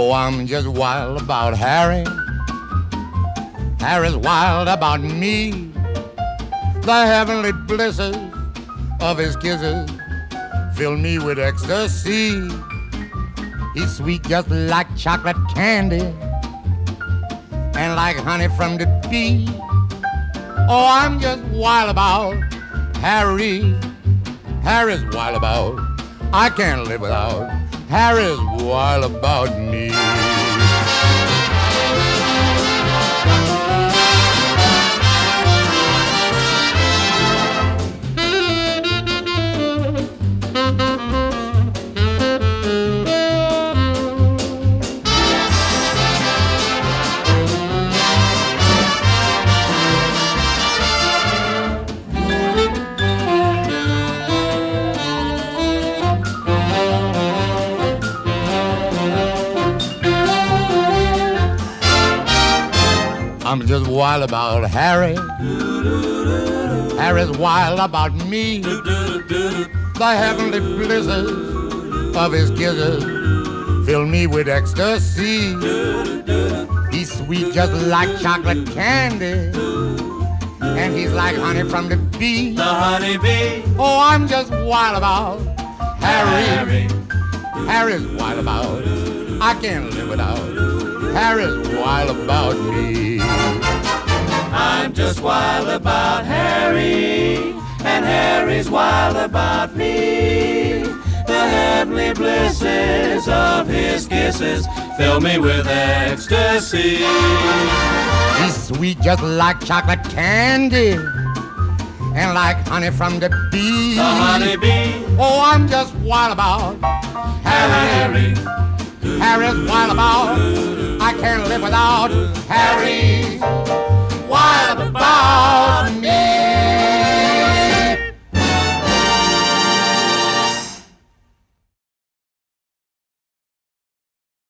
Oh, I'm just wild about Harry. Harry's wild about me. The heavenly blisses of his kisses fill me with ecstasy. He's sweet just like chocolate candy and like honey from the bee. Oh, I'm just wild about Harry. Harry's wild about. I can't live without. Harry's wild about me. I'm just wild about Harry. Harry's wild about me. The heavenly blizzards of his kisses fill me with ecstasy. He's sweet just like chocolate candy. And he's like honey from the bee. The honey bee. Oh, I'm just wild about Harry. Harry's wild about. I can't live without. Harry's wild about me. I'm just wild about Harry, and Harry's wild about me. The heavenly blisses of his kisses fill me with ecstasy. He's sweet just like chocolate candy, and like honey from the bee. The honey bee. Oh, I'm just wild about Harry. Harry. Harry's wild about. I can't live without Harry have a ball